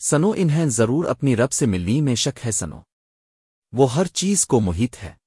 سنو، انہیں ضرور اپنی رب سے ملنی میں شک ہے، سنو۔ وہ ہر چیز کو محیط ہے۔